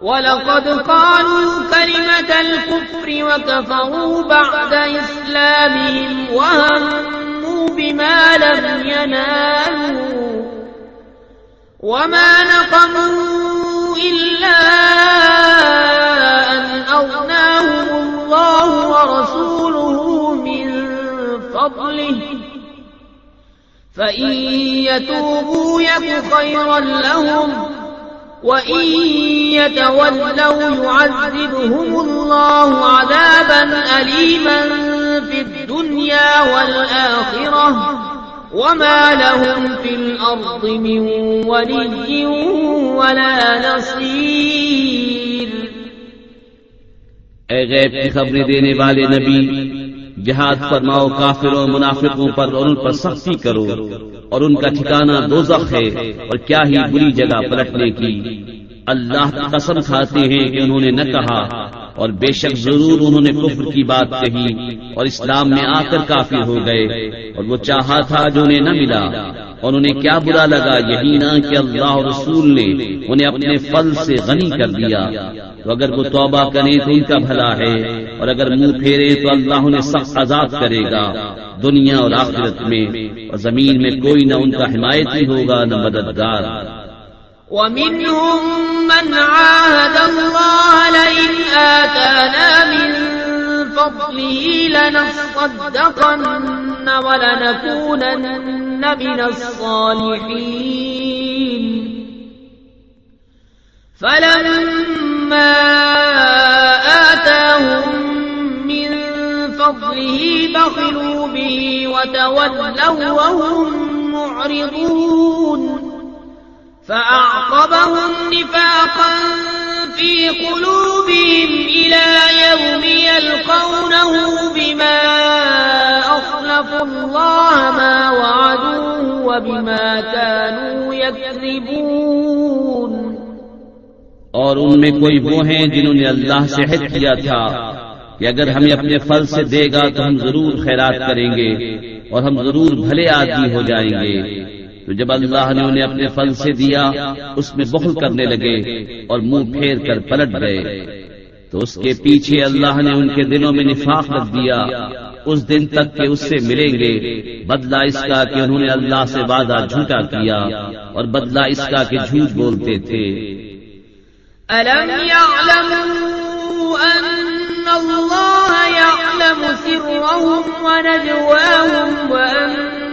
ولقد قالوا كلمة الكفر وكفروا بعد إسلامهم وهموا بما لم ينالوا وما نقموا إلا أن أغناهم الله ورسوله من فضله فإن يتوبوا يك خيرا لهم وَإِن يَتَوَلَّوْا يُعَذِّبْهُمُ اللَّهُ عَذَابًا أَلِيمًا فِي الدُّنْيَا وَالْآخِرَةِ وَمَا لَهُمْ فِي الْأَرْضِ مِنْ وَلِيٍّ وَلَا نَصِيرٍ۔ اے غیب کی خبریں دینے والے نبی جہاد فرماؤ کافروں، منافقوں پر اور ان پر سختی کرو۔ اور ان کا ٹھکانہ دوزخ ہے اور کیا ہی بری جگہ پلٹنے کی۔ اللہ قسم کھاتے ہیں کہ انہوں نے نہ کہا اور بے شک ضرور انہوں نے کفر کی بات کہی اور اسلام میں آ کر کافی ہو گئے اور وہ چاہا تھا جو انہیں نہ ملا اور انہیں کیا برا لگا یہی نہ کہ اللہ رسول نے انہیں اپنے فل سے غنی کر دیا۔ تو اگر وہ توبہ کرے تو ان کا بھلا ہے اور اگر منہ پھیرے تو اللہ انہیں سخت آزاد کرے گا دنیا اور آخرت میں اور زمین میں کوئی نہ ان کا حمایتی ہوگا نہ مددگار۔ ومنهم من عاهد الله لئن آتانا من فضله لنصدقن ولنكونن من الصالحين. فلما آتاهم من فضله بخلوا به وتولوا وهم معرضون. فأعقبهم نفاقا في قلوبهم إلى يوم يلقونه بما أخلفوا الله ما وعدوه وبما كانوا يكذبون. اور ان میں کوئی وہ ہیں جنہوں نے اللہ سے حد کیا تھا کہ اگر ہمیں اپنے فل سے دے گا تو ہم ضرور خیرات کریں گے اور ہم ضرور بھلے آدمی ہو جائیں گے۔ تو جب اللہ نے انہیں اپنے فل سے دیا، اس میں بخل کرنے لگے اور منہ پھیر کر پلٹ گئے۔ تو اس کے پیچھے اللہ نے ان کے دلوں میں نفاق رکھ دیا۔ اس دن تک کہ اس سے ملیں گے، بدلہ اس کا کہ انہوں نے اللہ سے وعدہ جھوٹا کیا اور بدلہ اس کا کہ جھوٹ بولتے تھے۔ ألم يعلموا أن الله يعلم سرهم ونجواهم وأن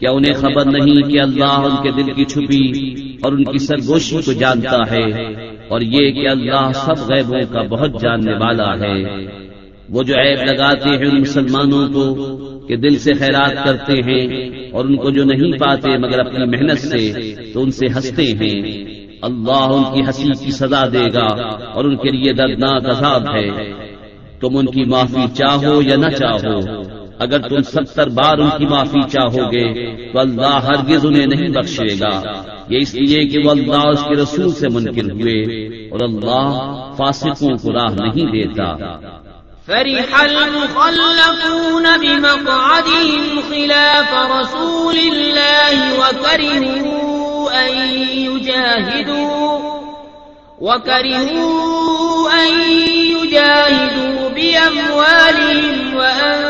کیا انہیں خبر نہیں کہ اللہ ان کے دل کی چھپی اور ان کی سرگوشی کو جانتا ہے اور یہ کہ اللہ سب غیبوں کا بہت جاننے والا ہے۔ وہ جو عیب لگاتے ہیں ان مسلمانوں کو کہ دل سے خیرات کرتے ہیں اور ان کو جو نہیں پاتے مگر اپنی محنت سے تو ان سے ہنستے ہیں۔ اللہ ان کی ہنسی کی سزا دے گا اور ان کے لیے دردناک عذاب ہے۔ تم ان کی معافی چاہو یا نہ چاہو؟ اگر تم ستر بار ان کی معافی چاہو گے تو اللہ ہرگز انہیں نہیں بخشے گا۔ یہ اس لیے کہ وہ اللہ اس کے رسول سے منکر ہوئے اور اللہ فاسقوں کو راہ نہیں دیتا۔ فرح المخلفون بمقعدهم خلاف رسول الله وكرهوا أن يجاهدوا وكرهوا أن يجاهدوا بأموالهم وأن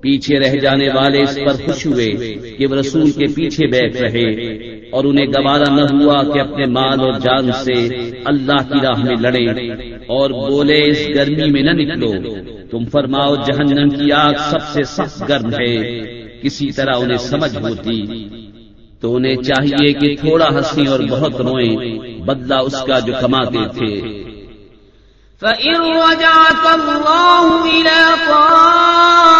پیچھے رہ جانے والے اس پر خوش ہوئے کہ وہ رسول کے پیچھے بیٹھ رہے اور انہیں گوارا نہ ہوا کہ اپنے مال اور جان سے اللہ کی راہ میں لڑے اور بولے، اس گرمی میں نہ نکلو۔ تم فرماؤ، جہنم کی آگ سب سے سخت گرم ہے۔ کسی طرح انہیں سمجھ ہوتی۔ تو انہیں چاہیے کہ تھوڑا ہنسی اور بہت روئیں، بدلہ اس کا جو کماتے تھے۔ فَإِن رَجَعَكَ اللَّهُ إِلَىٰ طَائِفَةٍ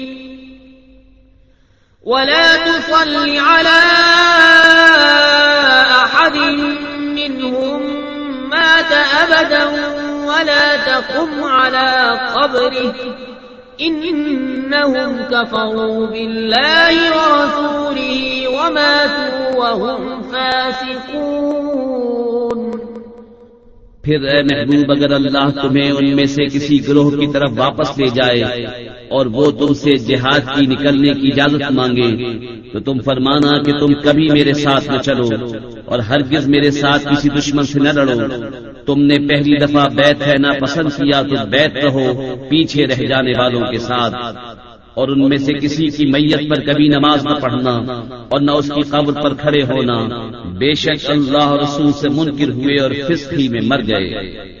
ولا تصل على أحد منهم مات أبدا ولا تقم على قبره. إنهم كفروا بالله ورسوله وماتوا وهم فاسقون. پھر اے محبوب، اگر اللہ تمہیں ان میں سے کسی گروہ کی طرف واپس لے جائے اور وہ تم سے جہاد کی نکلنے کی اجازت مانگے تو تم فرمانا کہ تم کبھی میرے ساتھ نہ چلو اور ہرگز میرے ساتھ کسی دشمن سے نہ لڑو۔ تم نے پہلی دفعہ بیت ہے نہ پسند کیا تو بیت رہو، پیچھے رہ جانے والوں کے ساتھ۔ اور ان میں سے کسی کی میت پر کبھی نماز نہ پڑھنا اور نہ اس کی قبر پر کھڑے ہونا۔ بے شک اللہ رسول سے منکر ہوئے اور فسقی میں مر گئے۔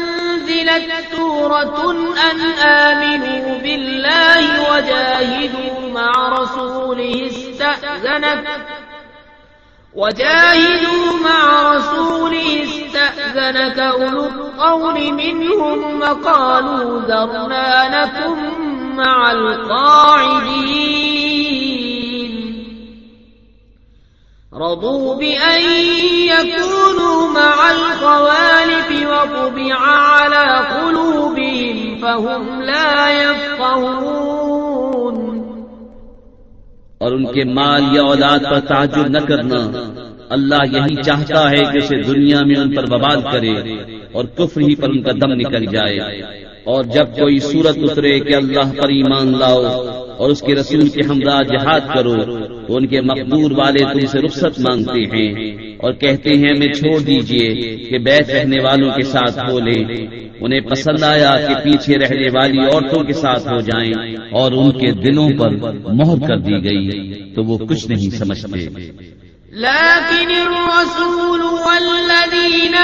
أنزلت سورة أن آمنوا بالله وجاهدوا مع رسوله استأذنك وجاهدوا مع رسوله استأذنك أولو القول منهم وقالوا ذرنا لكم مع القاعدين رضوا بأن يكونوا مع الخوالف وطبع على قلوبهم فهم لا يفقهون اور ان کے مال یا اولاد پر تعجب نہ کرنا۔ اللہ یہی چاہتا ہے کہ اسے دنیا میں ان پر بباد کرے اور کفر ہی پر ان کا دم نکل جائے۔ اور جب کوئی صورت اترے کہ اللہ پر ایمان لاؤ اور اس کے رسول کے ہمراہ جہاد کرو، تو ان کے مقدور والے تم سے رخصت مانگتے ہیں اور کہتے ہیں میں چھوڑ دیجیے کہ بیت رہنے والوں کے ساتھ بولے انہیں پسند آیا کہ پیچھے رہنے والی عورتوں کے ساتھ ہو جائیں اور ان کے دلوں پر مہر کر دی گئی، تو وہ کچھ نہیں سمجھتے۔ لكن الرسول والذين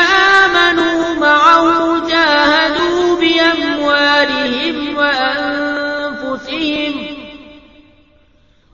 آمنوا معه جاهدوا بأموالهم وأنفسهم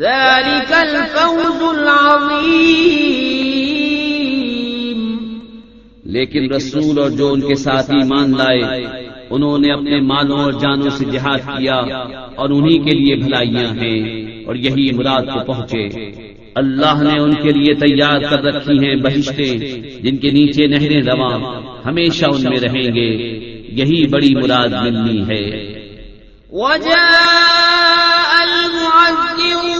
ذلك الفوز العظيم. لیکن رسول اور جو ان کے ساتھ ایمان لائے انہوں نے اپنے مالوں اور جانوں سے جہاد کیا اور انہی کے لیے بھلائیاں ہیں اور یہی مراد کو پہنچے۔ اللہ نے ان کے لیے تیار کر رکھی ہیں بہشتیں جن کے نیچے نہریں رواں ہمیشہ ان میں رہیں گے۔ یہی بڑی مراد ملنی ہے۔ وجاء المعذرون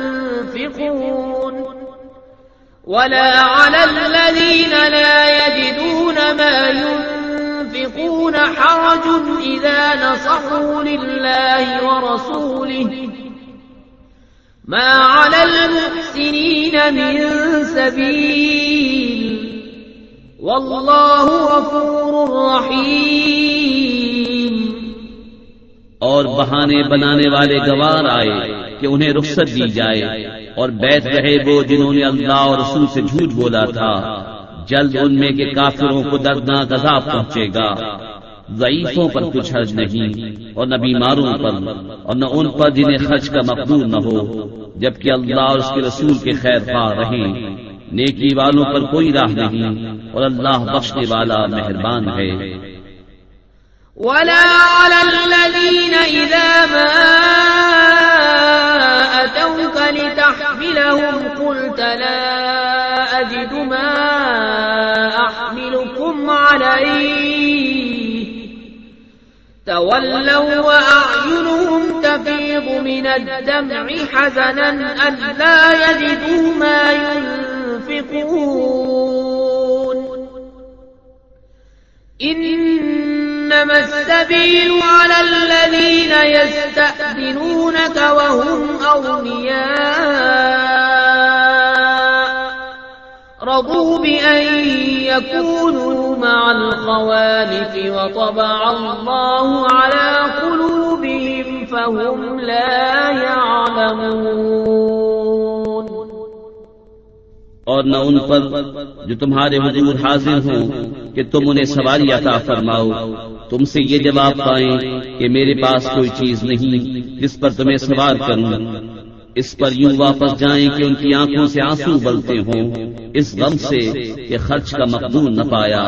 ولا على الذين لا يجدون ما ينفقون حرج إذا نصحوا لله ورسوله. ما على المحسنين من سبيل. واللہ غفور رحیم اور بہانے بنانے والے گوار آئے. کہ انہیں رخصت دی جائے۔ اور بیٹھ رہے وہ جنہوں نے اللہ اور رسول سے جھوٹ بولا تھا۔ جلد ان میں کے کافروں کو دردناک عذاب پہنچے گا۔ ضعیفوں پر کچھ حرج نہیں اور نہ بیماروں پر اور نہ ان پر جنہیں خرچ کا مقبول نہ ہو، جبکہ اللہ اور اس کے رسول کے خیر خواہ رہیں۔ نیکی والوں پر کوئی راہ نہیں اور اللہ بخشنے والا مہربان ہے۔ ولا على الذين إذا ما لتحملهم قلت لا أجد ما أحملكم عليه. تولوا وأعينهم تفيض من الدمع حزنا أن لا يجدوا ما ينفقون. ينفقون إنما السبيل على الذين يستأذنونك وهم أغنياء. رضوا بأن يكونوا مع الخوالف وطبع الله على قلوبهم فهم لا يعلمون. اور نہ ان پر جو تمہارے حضور حاضر ہوں کہ تم انہیں سواری عطا فرماؤ۔ تم سے یہ جواب پائیں کہ میرے پاس کوئی چیز نہیں، جس پر تمہیں سوار کروں۔ اس پر یوں واپس جائیں کہ ان کی آنکھوں سے آنسو بلتے ہوں۔ اس غم سے کہ خرچ کا مقبول نہ پایا۔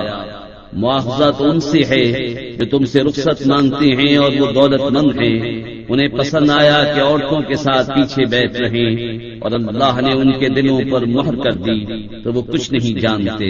معاوضہ تو ان سے ہے جو تم سے رخصت مانگتے ہیں اور وہ دولت مند ہیں۔ انہیں پسند آیا کہ عورتوں کے ساتھ پیچھے بیٹھ رہے اور اللہ نے ان کے دلوں پر مہر کر دی، تو وہ کچھ نہیں جانتے۔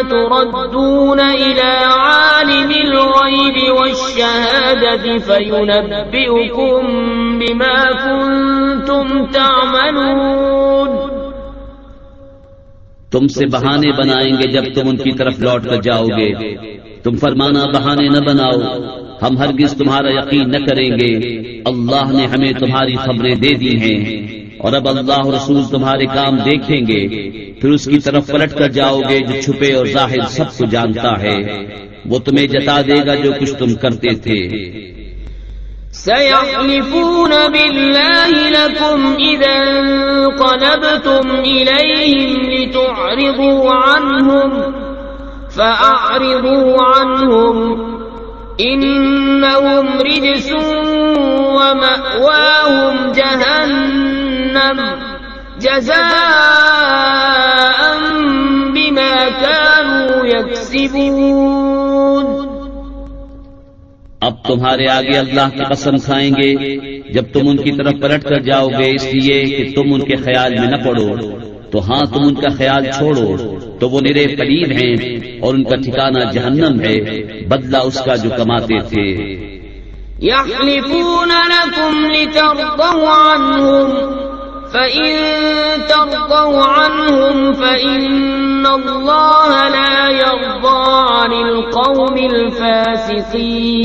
تردون إلى عالم الغيب والشهادة فينبئكم بما كنتم تعملون تم سے بہانے بنائیں گے جب تم ان کی طرف لوٹ کر جاؤ گے۔ تم فرمانا بہانے نہ بناؤ۔ ہم ہرگز تمہارا یقین نہ کریں گے۔ اللہ نے ہمیں تمہاری خبریں دے دی ہیں۔ اور اب اللہ رسول تمہارے کام دیکھیں گے، پھر اس کی طرف پلٹ کر جاؤ گے جو چھپے اور ظاہر سب کو جانتا ہے۔ وہ تمہیں جتا دے گا جو کچھ تم کرتے تھے۔ سيحلفون بالله لكم إذا انقلبتم إليهم لتعرضوا عنهم فأعرضوا عنهم إنهم رجس ومأواهم جهنم جزاء بما كانوا يكسبون. اب تمہارے آگے اللہ کی قسم کھائیں گے جب تم ان کی طرف پلٹ کر جاؤ گے اس لیے کہ تم ان کے خیال میں نہ پڑو تو ہاں تم ان کا خیال چھوڑو تو وہ نرے پلیر ہیں اور ان کا ٹھکانہ جہنم ہے بدلہ اس کا جو کماتے تھے۔ يحلفون لكم لترضوا عنهم فإن ترضوا عنهم فإن الله لا يرضى عن القوم الفاسقين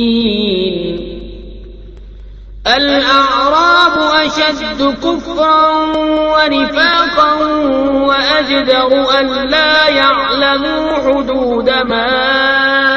الأعراب أشد كفرا ونفاقا وأجدر أن لا يعلموا حدود ما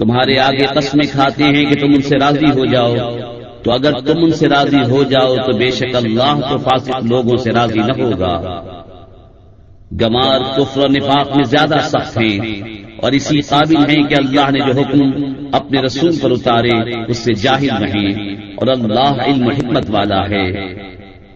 تمہارے آگے قسمیں کھاتے ہیں کہ تم ان سے راضی ہو جاؤ۔ تو اگر تم ان سے راضی ہو جاؤ تو بے شک اللہ تو فاسق لوگوں سے راضی نہ ہوگا۔ گمار، کفر و نفاق میں زیادہ سخت ہیں اور اسی قابل ہیں کہ اللہ نے جو حکم اپنے رسول پر اتارے، اس سے جاہل رہیں اور اللہ علم حکمت والا ہے۔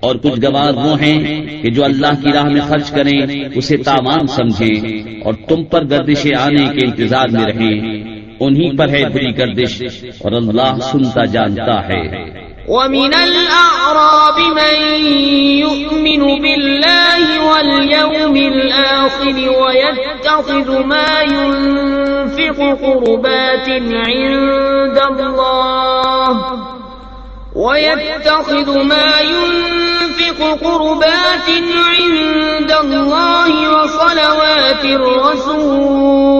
اور کچھ گوار وہ ہیں کہ جو اللہ کی راہ میں خرچ کریں، اسے تامان سمجھیں اور تم پر گردشیں آنے کے انتظار میں رہیں۔ انہی پر ہے بری گردش اور اللہ سنتا جانتا ہے۔ ومن الأعراب من يؤمن بالله واليوم الآخر ويتخذ ما ينفق قربات عند الله ويتخذ ما ينفق قربات عند الله وصلوات الرسول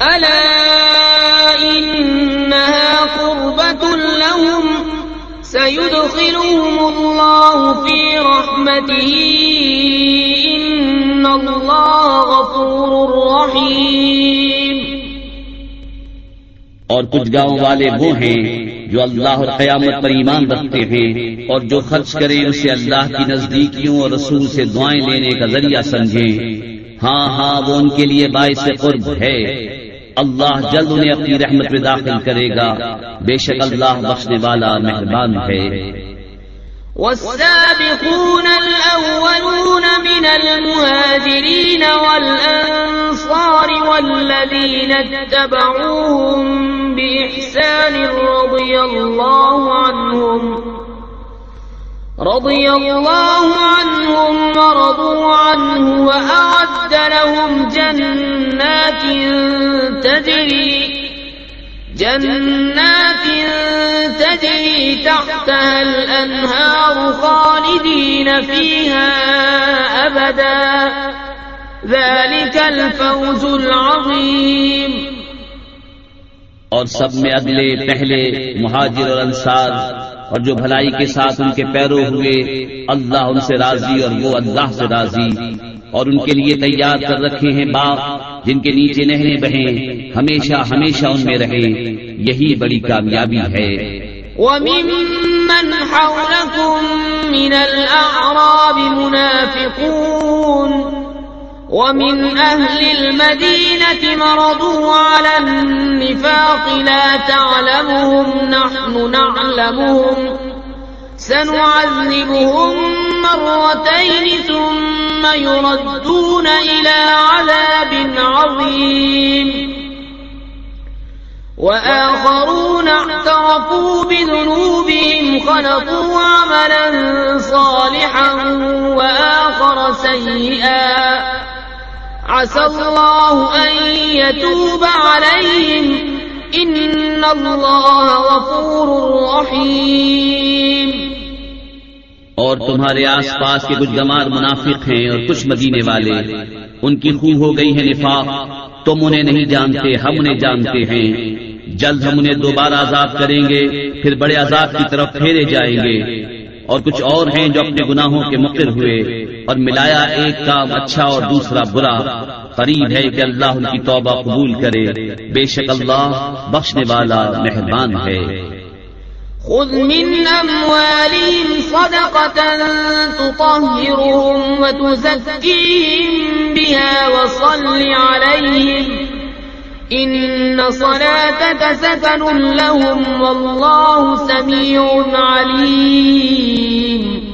ألا إنها قربة لهم سيدخلهم الله في رحمته إن الله غفور رحيم. اور کچھ گاؤں والے وہ ہیں جو اللہ اور قیامت پر ایمان رکھتے ہیں اور جو خرچ کریں اسے اللہ کی نزدیکیوں اور رسول سے دعائیں لینے کا ذریعہ سمجھیں۔ ہاں ہاں وہ ان کے لیے باعث قرب ہے۔ اللہ جلد انہیں اپنی رحمت میں داخل کرے گا۔ بے شک اللہ بخشنے والا مہربان ہے۔ والسابقون الأولون من المهاجرين والأنصار والذين اتبعوهم بإحسان رضي الله عنهم رضي الله عنهم ورضوا عنه وأعد لهم جنات تجري جنات تجري تحتها الأنهار خالدين فيها أبدا ذلك الفوز العظيم اور سب میں اگلے پہلے مہاجر اور انصار اور جو بھلائی کے ساتھ ان کے پیرو ہوئے اللہ ان سے راضی اور وہ اللہ سے راضی۔ اور ان کے لیے تیار کر رکھے ہیں باغ جن کے نیچے نہریں بہیں، ہمیشہ ہمیشہ ان میں رہے یہی بڑی کامیابی ہے۔ وَمِمَّنْ حَوْلَكُمْ مِنَ الْأَعْرَابِ مُنَافِقُونَ ومن أهل المدينة مرضوا على النفاق لا تعلمهم، نحن نعلمهم. سنعذبهم مرتين ثم يردون إلى عذاب عظيم. وآخرون اعترفوا بذنوبهم خلطوا عملا صالحا، وآخر سيئا. عسى الله أن يتوب عليهم. إن الله غفور رحيم. اور تمہارے آس پاس کے کچھ گمار منافق ہیں اور کچھ مدینے والے، ان کی خوب ہو گئی ہے نفاق، تم انہیں نہیں جانتے، ہم انہیں جانتے ہیں۔ جلد ہم انہیں دوبارہ عذاب کریں گے، پھر بڑے عذاب کی طرف پھیرے جائیں گے۔ اور کچھ اور ہیں جو اپنے گناہوں کے مقر ہوئے۔ اور ملایا ایک کام اچھا اور دوسرا برا۔ قریب ہے کہ اللہ ان کی توبہ قبول کرے۔ بے شک اللہ بخشنے والا مہربان ہے۔ خذ من أموالهم صدقة تطهرهم وتزكيهم بها وصل عليهم إن صلاتك سكن لهم والله سميع عليم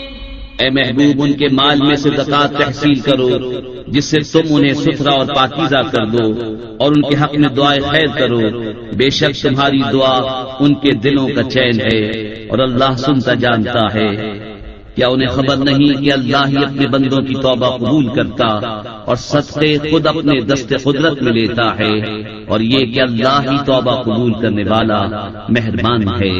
اے محبوب، ان کے مال میں سے زکات تحصیل کرو، جس سے تم انہیں ستھرا اور پاکیزہ کر دو اور ان کے حق میں دعائیں خیر کرو۔ بے شک تمہاری دعا ان کے دلوں کا چین ہے اور اللہ سنتا جانتا ہے۔ کیا انہیں خبر نہیں کہ اللہ ہی اپنے بندوں کی توبہ قبول کرتا اور صدقے خود اپنے دست قدرت میں لیتا ہے اور یہ کہ اللہ ہی توبہ قبول کرنے والا مہربان ہے۔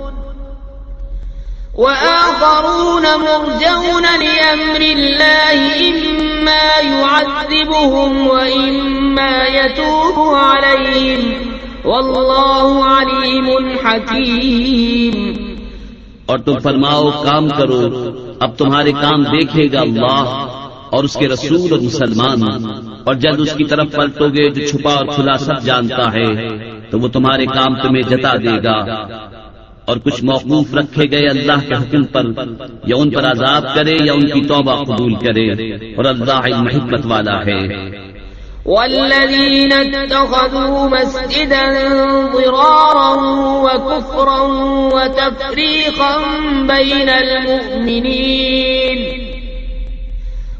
وآخرون مرجون لأمر الله إما يعذبهم وإما يتوب عليهم. والله عليم حكيم. اور تم فرماؤ، کام کرو، اب تمہارے کام دیکھے گا اللہ اور اس کے رسول اور مسلمان، اور جلد اس کی طرف پلٹو گے جو چھپا اور کھلا سب جانتا ہے، تو وہ تمہارے کام تمہیں جتا دے گا۔ اور کچھ موقوف رکھے گئے اللہ کے حکم پر، یا ان پر عذاب کرے یا ان کی توبہ قبول کرے، اور اللہ محبت والا ہے۔ والذين اتخذوا مسجدا ضرارا وكفرا وتفريقا بين المؤمنين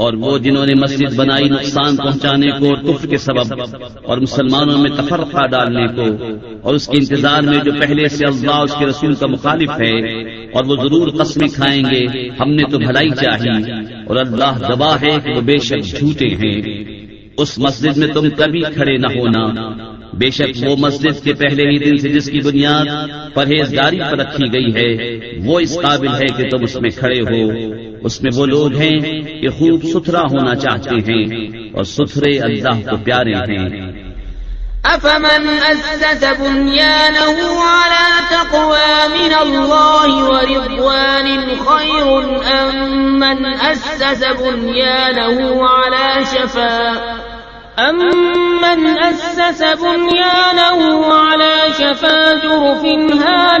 اور وہ جنہوں نے مسجد بنائی نقصان پہنچانے کو اور کفر کے سبب اور مسلمانوں میں تفرقہ ڈالنے کو اور اس کے انتظار میں جو پہلے سے اللہ اس کے رسول کا مخالف ہے اور وہ ضرور قسمیں کھائیں گے، ہم نے تو بھلائی چاہی اور اللہ گواہ ہے کہ وہ بے شک جھوٹے ہیں۔ اس مسجد میں تم کبھی کھڑے نہ ہونا۔ بے شک وہ مسجد کے پہلے ہی دن سے جس کی بنیاد پرہیزگاری پر رکھی گئی ہے، وہ اس قابل ہے کہ تم اس میں کھڑے ہو۔ اس میں وہ لوگ ہیں کہ خوب ستھرا ہونا چاہتے ہیں اور ستھرے اللہ کو پیارے ہیں۔ أفمن أسس بنيانه على تقوى من الله ورضوان خير أم من أسس بنيانه على شفا۔ أمن أسس بنيانه على شفا جرف هار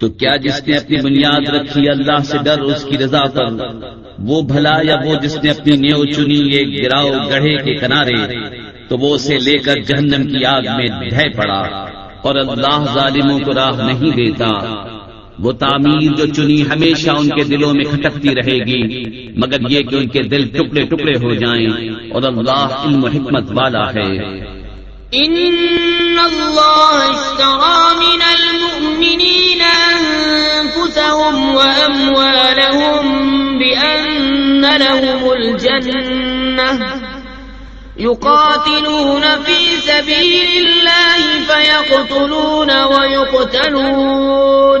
تو کیا جس نے اپنی بنیاد رکھی اللہ سے ڈر، اس کی رضا پر؟ وہ بھلا یا وہ جس نے اپنی نیو چنی، ایک گراؤ گڑھے کے کنارے، تو وہ اسے لے کر جہنم کی آگ میں ڈھے پڑا۔ اور اللہ ظالموں کو راہ نہیں دیتا۔ وہ تعمیر جو چنی ہمیشہ ان کے دلوں میں کھٹکتی رہے گی، مگر یہ کہ ان کے دل ٹکڑے ٹکڑے ہو جائیں۔ اور اللہ علم و حکمت والا ہے۔ ان اللہ اشترى من المؤمنین انفسهم واموالهم بان لهم الجنہ يقاتلون في سبيل الله فيقتلون ويقتلون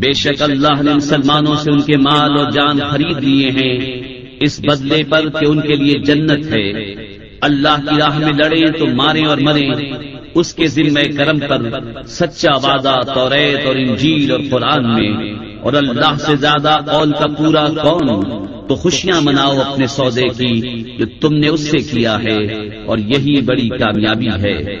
بے شک اللہ نے مسلمانوں سے ان کے مال اور جان خرید لیے ہیں۔ اس بدلے پر کہ ان کے لیے جنت ہے۔ اللہ کی راہ میں لڑے تو مارے اور مرے۔ اس کے ذمہ کرم پر سچا وعدہ توریت اور انجیل اور قرآن میں۔ اور اللہ سے زیادہ قول کا پورا کون؟ تو خوشیاں مناؤ اپنے سودے کی جو تم نے اس سے کیا ہے۔ اور یہی بڑی کامیابی ہے۔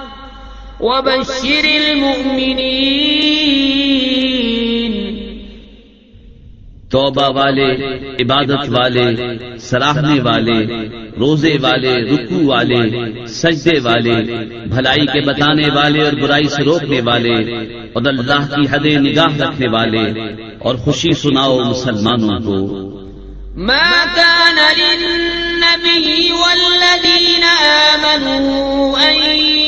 وبشر المؤمنين توبہ والے، عبادت والے، سراہنے والے، روزے والے رکو والے، سجدے والے، بھلائی کے بتانے والے اور برائی سے روکنے والے، اور اللہ کی حد نگاہ رکھنے والے، اور خوشی سناؤ مسلمانوں کو۔ ما كان للنبي والذين آمنوا أن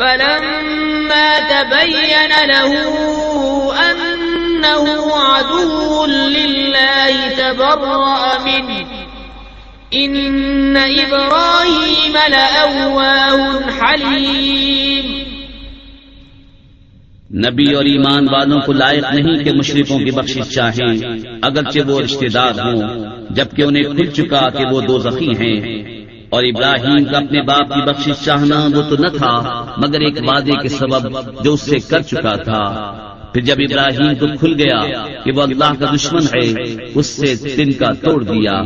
فلما تبين له أنه عدو لله تبرأ منه. إن إبراهيم لأواه حليم. نبی اور ایمان والوں کو لائق نہیں کہ مشرقوں کی بخشش چاہیں، اگرچہ وہ رشتے دار ہوں، جبکہ انہیں کھل چکا کہ وہ دو زخی ہیں۔ اور ابراہیم کا اپنے باپ کی بخشش چاہنا وہ تو نہ تھا، مگر ایک وعدے کے سبب جو اس سے کر چکا تھا۔ پھر جب ابراہیم کو کھل گیا کہ وہ اللہ کا دشمن ہے، اس سے دن کا توڑ دیا۔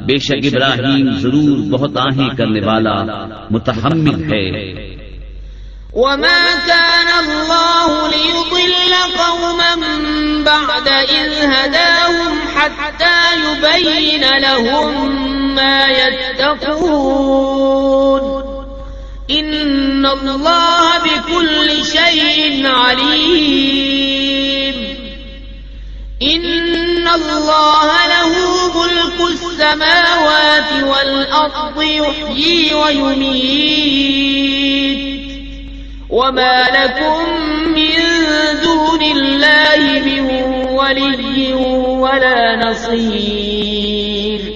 بے شک ابراہیم ضرور بہت آہیں کرنے والا متحمل ہے۔ وما كان الله ليضل قوما بعد إذ هداهم حتى يبين لهم ما يتقون إن الله بكل شيء عليم إن الله له ملك السماوات والأرض يحيي ويميت وما لكم من دون الله من ولي ولا نصير۔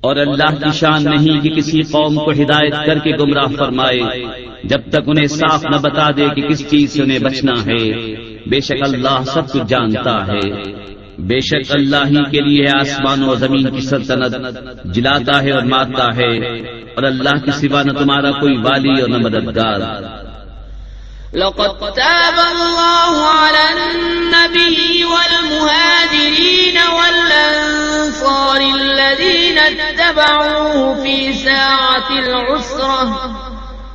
اور اللہ کی شان نہیں کہ کسی قوم کو ہدایت کر کے گمراہ فرمائے، جب تک انہیں صاف نہ بتا دے کہ کس چیز سے انہیں بچنا ہے۔ بے شک اللہ سب کچھ جانتا ہے۔ بے شک اللہ ہی کے لیے آسمان و زمین کی سلطنت، جلاتا ہے اور مارتا ہے، اور اللہ کی سوا نہ تمہارا کوئی والی اور نہ مددگار۔ لقد تاب الله على النبي والمهاجرين والأنصار الذين اتبعوه في ساعة العسرة۔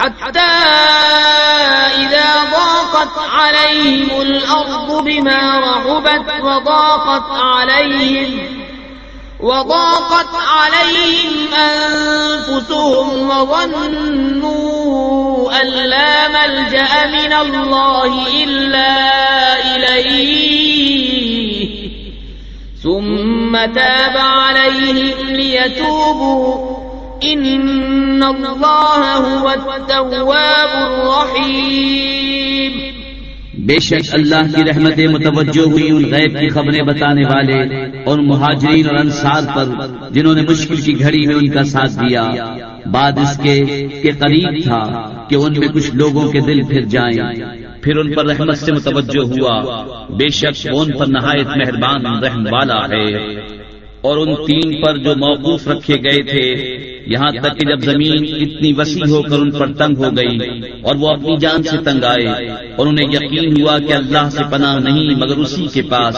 حتى إذا ضاقت عليهم الأرض بما رغبت وضاقت عليهم وضاقت عليهم أنفسهم وظنوا أن لا ملجأ من الله إلا إليه ثم تاب عليهم ليتوبوا إن الله هو التواب الرحيم بے شک اللہ کی رحمت متوجہ ہوئی ان غیب کی خبریں بتانے والے اور مہاجرین اور انصار پر جنہوں نے مشکل کی گھڑی میں ان کا ساتھ دیا۔ بعد اس کے کہ قریب تھا کہ ان میں کچھ لوگوں کے دل پھر جائیں۔ پھر ان پر رحمت سے متوجہ ہوا۔ بے شک ان پر نہایت مہربان رحم والا ہے۔ اور ان تین پر جو موقوف رکھے گئے تھے، یہاں تک کہ جب زمین اتنی وسیع ہو کر ان پر تنگ ہو گئی اور وہ اپنی جان سے تنگ آئے اور انہیں یقین ہوا کہ اللہ سے پناہ نہیں مگر اسی کے پاس،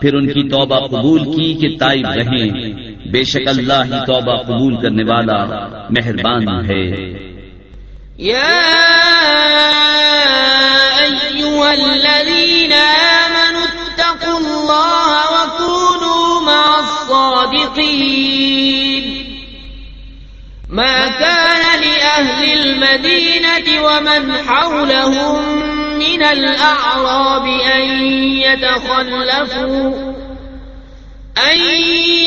پھر ان کی توبہ قبول کی کہ تائب رہیں۔ بے شک اللہ ہی توبہ قبول کرنے والا مہربان ہے۔ الذين آمنوا اتقوا الله مع الصادقين. ما كان لأهل المدينة ومن حولهم من الأعراب أن يتخلفوا أن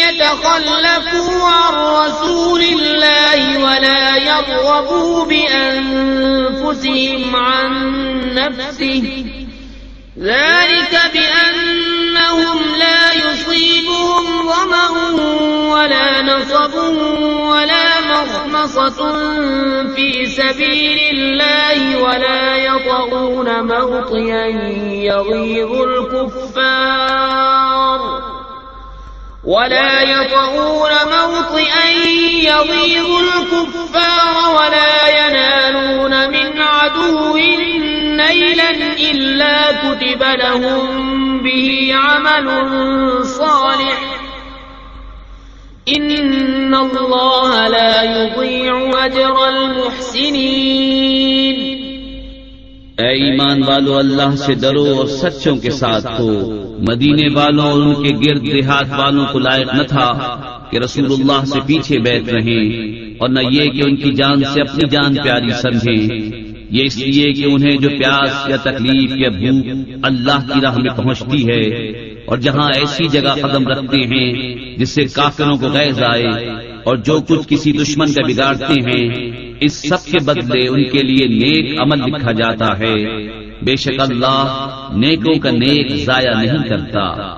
يتخلفوا عن رسول الله ولا يرغبوا بأنفسهم عن نفسه. ذلك بأنهم لا يصيبهم ظمأ ولا نصب ولا مغمصة في سبيل الله ولا يطعون موطيا يغيظ الكفار ولا يطعون موطئا يغيظ الكفار ولا ينالون من عدو نيلا إلا كتب لهم به عمل صالح. إن الله لا يضيع أجر المحسنين. اے ایمان والو، اللہ سے ڈرو اور سچوں کے ساتھ ہو۔ مدینے والوں اور ان کے گرد دیہات والوں کو لائق نہ تھا کہ رسول اللہ سے پیچھے بیٹھ رہے اور نہ یہ کہ ان کی جان سے اپنی جان پیاری سمجھیں۔ یہ اس لیے کہ انہیں جو پیاس یا تکلیف یا بھوک اللہ کی راہ میں پہنچتی ہے اور جہاں ایسی جگہ قدم رکھتے ہیں جس سے کافروں کو غیر آئے اور جو کچھ کسی دشمن کا بگاڑتے ہیں، اس سب کے بدلے ان کے لیے نیک عمل لکھا جاتا ہے۔ بے شک اللہ نیکوں کا نیک ضائع نہیں کرتا۔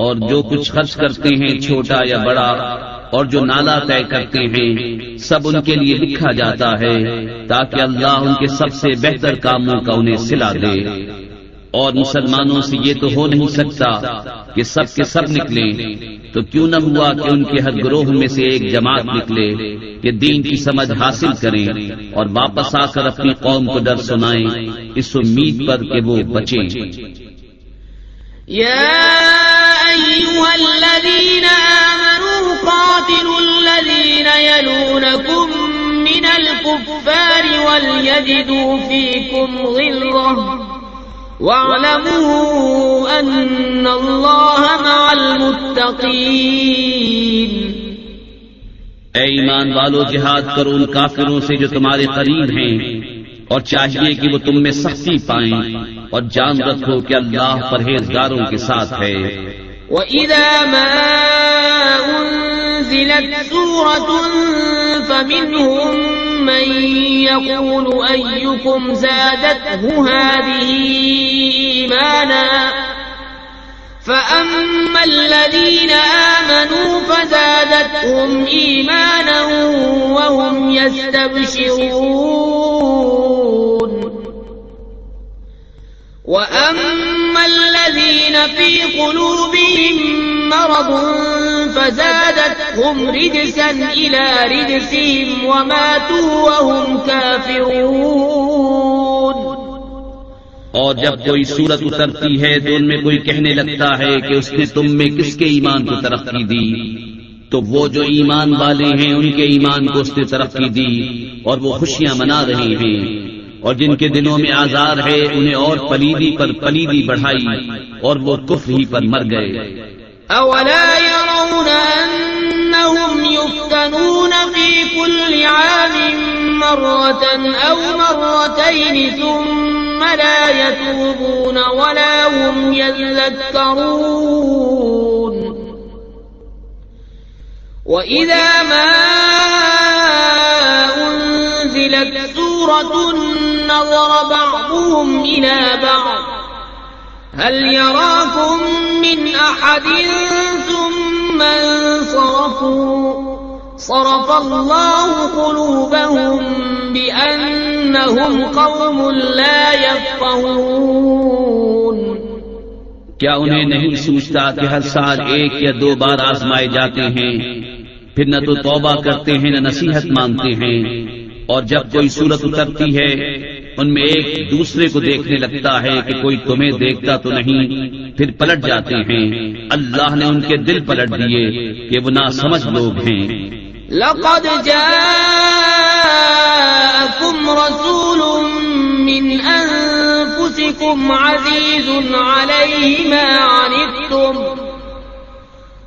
اور جو کچھ خرچ کرتے ہیں، چھوٹا یا بڑا، اور جو نالا طے کرتے ہیں، سب ان کے لیے لکھا جاتا ہے تاکہ اللہ ان کے سب سے بہتر کاموں کا انہیں سلا دے۔ اور مسلمانوں سے یہ تو ہو نہیں سکتا کہ سب کے سب نکلے تو کیوں نہ ہوا کہ ان کے ہر گروہ میں سے ایک جماعت نکلے کہ دین کی سمجھ حاصل کریں اور واپس آ کر اپنی قوم کو ڈر سنائیں، اس امید پر کہ وہ بچیں۔ يا أيها الذين آمنوا قاتلوا الذين يلونكم من الكفار وليجدوا فيكم غلظة واعلموا أن الله مع المتقين اے ایمان والو، جہاد کرو ان کافروں سے جو تمہارے قریب ہیں اور چاہیے کہ وہ تم میں سختی پائیں۔ اور جان رکھو کہ اللہ پرہیزگاروں کے ساتھ ہے۔ وَإِذَا مَا أنزلت سورة فمنهم من يقول أيكم زادته هذه إيمانا فأما الذين آمنوا فزادتهم إيمانا وهم يستبشرون وأما الذين في قلوبهم مرض فزادتهم رجسا إلى رجسهم وماتوا وهم كافرون اور جب کوئی صورت اترتی ہے تو ان میں کوئی کہنے لگتا ہے کہ اس نے تم میں کس کے ایمان کو ترقی دی؟ تو وہ جو ایمان والے ہیں، ان کے ایمان کو اس نے ترقی دی اور وہ خوشیاں منا رہے ہیں۔ اور جن کے دلوں میں آزار ہے، انہیں اور پلیدی پر پلیدی بڑھائی، اور وہ کفر ہی پر مر گئے۔ أولا يرون أنهم يفتنون في كل عام مرة أو مرتين ثم لا يتوبون ولا هم يذكرون. وإذا ما أنزلت سورة نظر بعضهم إلى بعض. هل يراكم من أحد ثم انصرفوا؟ صرف الله قلوبهم بأنهم قوم لا يفقهون. کیا انہیں نہیں سوچتا کہ ہر سال ایک یا دو بار آزمائے جاتے ہیں؟ پھر نہ تو توبہ کرتے ہیں، نہ نصیحت مانتے ہیں۔ اور جب کوئی صورت اترتی ہے، ان میں ایک دوسرے کو دیکھنے لگتا ہے کہ کوئی تمہیں دیکھتا تو نہیں، پھر پلٹ جاتے ہیں۔ اللہ نے ان کے دل پلٹ دیے کہ وہ نہ سمجھ لوگ ہیں۔ لقد جاءكم رسول من أنفسكم عزيز عليه ما عنتم۔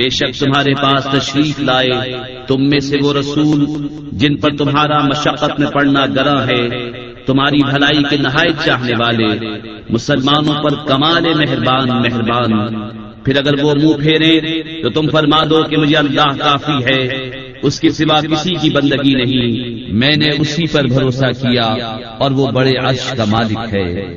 بے شک تمہارے پاس تشریف لائے۔ تم میں سے وہ رسول جن پر تمہارا مشقت میں پڑنا گرا ہے، تمہاری بھلائی کے نہایت چاہنے والے۔ مسلمانوں پر کمال مہربان مہربان۔ پھر اگر وہ منہ پھیرے تو تم فرما دو کہ مجھے اللہ کافی ہے، اس کے سوا کسی کی بندگی نہیں۔ میں نے اسی پر بھروسہ کیا اور وہ بڑے عرش کا مالک ہے۔